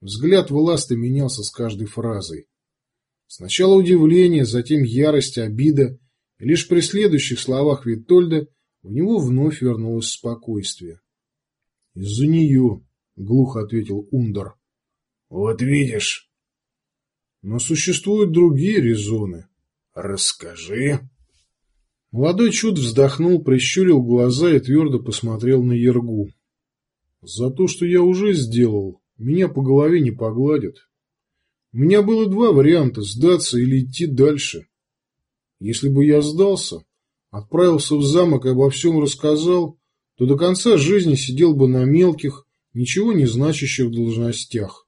Взгляд Власты менялся с каждой фразой. Сначала удивление, затем ярость, обида, и лишь при следующих словах Витольда в него вновь вернулось спокойствие. — Из-за нее, — глухо ответил Ундар. — Вот видишь. — Но существуют другие резоны. — Расскажи. Молодой чуд вздохнул, прищурил глаза и твердо посмотрел на Ергу. — За то, что я уже сделал, меня по голове не погладят. У меня было два варианта – сдаться или идти дальше. Если бы я сдался, отправился в замок и обо всем рассказал, то до конца жизни сидел бы на мелких, ничего не значащих должностях.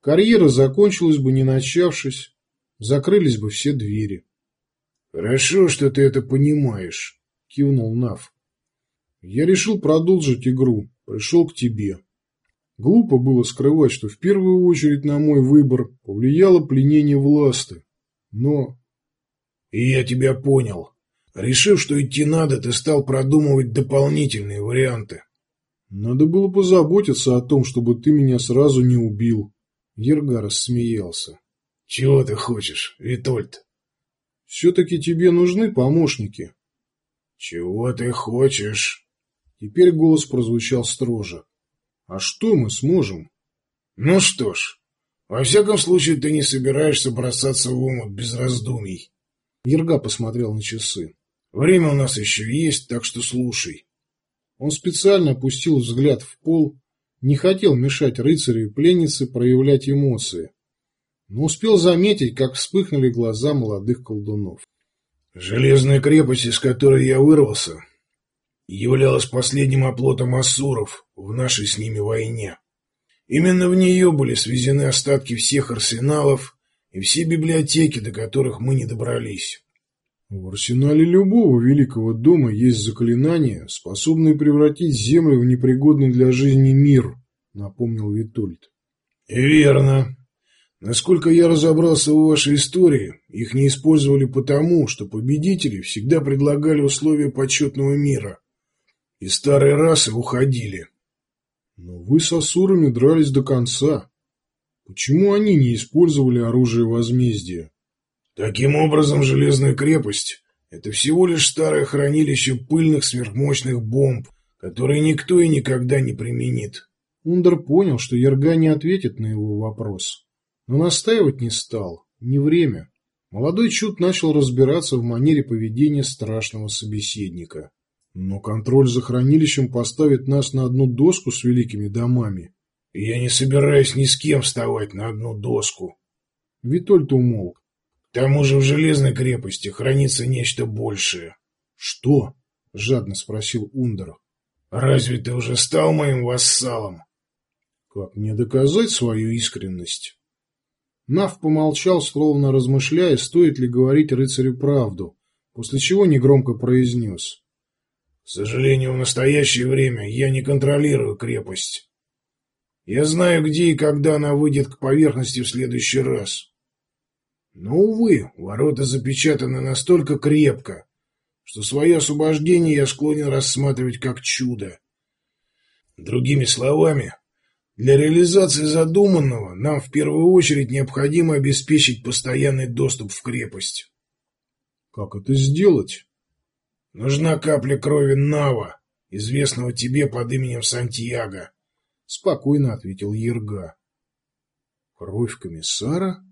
Карьера закончилась бы не начавшись, закрылись бы все двери. — Хорошо, что ты это понимаешь, — кивнул Нав. — Я решил продолжить игру, пришел к тебе. Глупо было скрывать, что в первую очередь на мой выбор повлияло пленение власты. Но... И я тебя понял. Решив, что идти надо, ты стал продумывать дополнительные варианты. Надо было позаботиться о том, чтобы ты меня сразу не убил. Ерга рассмеялся. Чего ты хочешь, Витольд? Все-таки тебе нужны помощники. Чего ты хочешь? Теперь голос прозвучал строже. А что мы сможем? Ну что ж, во всяком случае ты не собираешься бросаться в омут без раздумий. Ерга посмотрел на часы. Время у нас еще есть, так что слушай. Он специально опустил взгляд в пол, не хотел мешать рыцарю и пленнице проявлять эмоции, но успел заметить, как вспыхнули глаза молодых колдунов. Железная крепость, из которой я вырвался, являлась последним оплотом ассуров в нашей с ними войне. Именно в нее были свезены остатки всех арсеналов и все библиотеки, до которых мы не добрались. В арсенале любого великого дома есть заклинания, способные превратить землю в непригодный для жизни мир, напомнил Витольд. Верно. Насколько я разобрался в вашей истории, их не использовали потому, что победители всегда предлагали условия почетного мира и старые расы уходили. Но вы с асурами дрались до конца. Почему они не использовали оружие возмездия? Таким образом, Железная крепость — это всего лишь старое хранилище пыльных сверхмощных бомб, которые никто и никогда не применит. Ундер понял, что Ерга не ответит на его вопрос. Но настаивать не стал. Не время. Молодой Чуд начал разбираться в манере поведения страшного собеседника. Но контроль за хранилищем поставит нас на одну доску с великими домами. И я не собираюсь ни с кем вставать на одну доску. Витольд умолк. К тому же в Железной крепости хранится нечто большее. Что? Жадно спросил Ундер. Разве ты уже стал моим вассалом? Как мне доказать свою искренность? Нав помолчал, словно размышляя, стоит ли говорить рыцарю правду, после чего негромко произнес. К сожалению, в настоящее время я не контролирую крепость. Я знаю, где и когда она выйдет к поверхности в следующий раз. Но, увы, ворота запечатаны настолько крепко, что свое освобождение я склонен рассматривать как чудо. Другими словами, для реализации задуманного нам в первую очередь необходимо обеспечить постоянный доступ в крепость. Как это сделать? Нужна капля крови Нава, известного тебе под именем Сантьяго, — спокойно ответил Ерга. Кровь комиссара?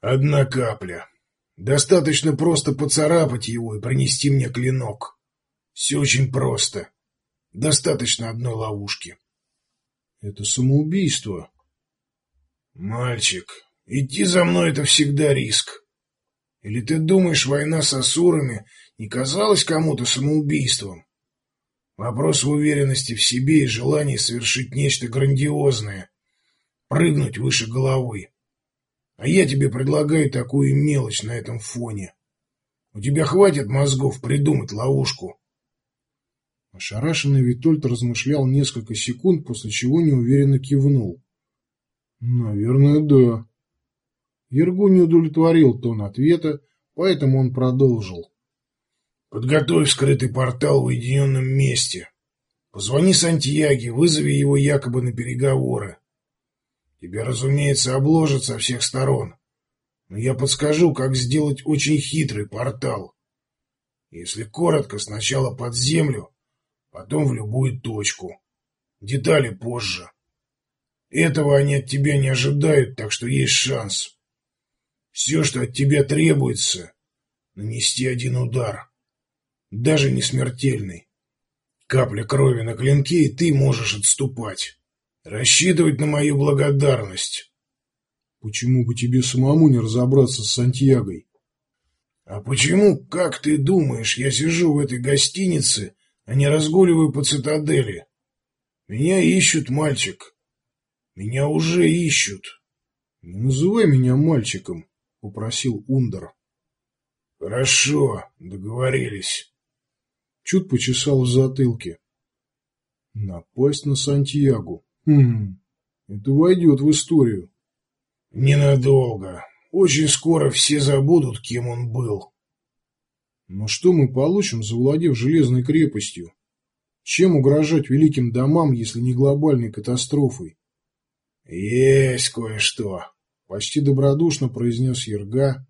Одна капля. Достаточно просто поцарапать его и принести мне клинок. Все очень просто. Достаточно одной ловушки. Это самоубийство. Мальчик, идти за мной — это всегда риск. Или ты думаешь, война с асурами не казалась кому-то самоубийством? Вопрос в уверенности в себе и желании совершить нечто грандиозное, прыгнуть выше головы. А я тебе предлагаю такую мелочь на этом фоне. У тебя хватит мозгов придумать ловушку? Ошарашенный Витольд размышлял несколько секунд, после чего неуверенно кивнул. «Наверное, да». Ергу не удовлетворил тон ответа, поэтому он продолжил. «Подготовь скрытый портал в уединенном месте. Позвони Сантьяге, вызови его якобы на переговоры. Тебе, разумеется, обложат со всех сторон. Но я подскажу, как сделать очень хитрый портал. Если коротко, сначала под землю, потом в любую точку. Детали позже. Этого они от тебя не ожидают, так что есть шанс. Все, что от тебя требуется, нанести один удар. Даже не смертельный. Капля крови на клинке, и ты можешь отступать. Рассчитывать на мою благодарность. Почему бы тебе самому не разобраться с Сантьягой? А почему, как ты думаешь, я сижу в этой гостинице, а не разгуливаю по цитадели? Меня ищут, мальчик. Меня уже ищут. Не называй меня мальчиком, попросил Ундер. Хорошо, договорились. Чуть почесал в затылке. Напасть на Сантьягу. Хм, это войдет в историю. Ненадолго. Очень скоро все забудут, кем он был. Но что мы получим, завладев железной крепостью? Чем угрожать великим домам, если не глобальной катастрофой? Есть кое-что, почти добродушно произнес Ерга.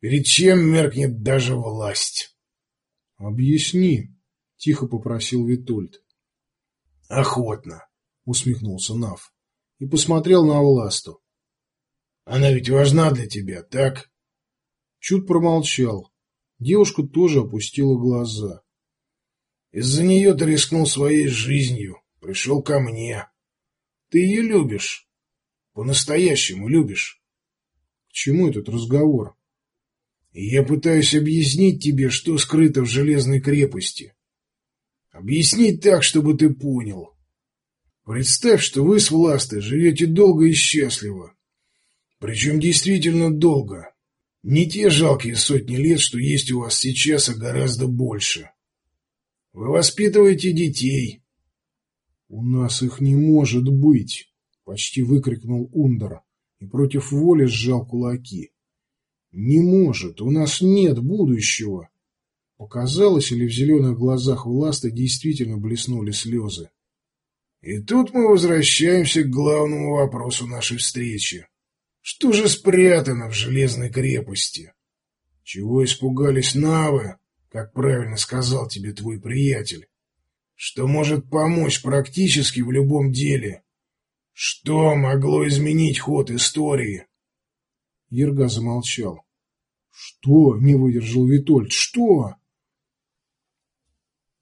Перед чем меркнет даже власть? Объясни, тихо попросил Витольд. Охотно, усмехнулся Нав и посмотрел на Власту. Она ведь важна для тебя, так? Чуд промолчал. Девушка тоже опустила глаза. Из-за нее ты рискнул своей жизнью, пришел ко мне. Ты ее любишь. По-настоящему любишь. К чему этот разговор? Я пытаюсь объяснить тебе, что скрыто в железной крепости. Объяснить так, чтобы ты понял. Представь, что вы с Властой живете долго и счастливо. Причем действительно долго. Не те жалкие сотни лет, что есть у вас сейчас, а гораздо больше. Вы воспитываете детей, «У нас их не может быть!» — почти выкрикнул Ундер и против воли сжал кулаки. «Не может! У нас нет будущего!» Показалось, или в зеленых глазах Власта действительно блеснули слезы. И тут мы возвращаемся к главному вопросу нашей встречи. Что же спрятано в железной крепости? Чего испугались навы, как правильно сказал тебе твой приятель? что может помочь практически в любом деле. Что могло изменить ход истории? Ерга замолчал. «Что?» — не выдержал Витольд. «Что?»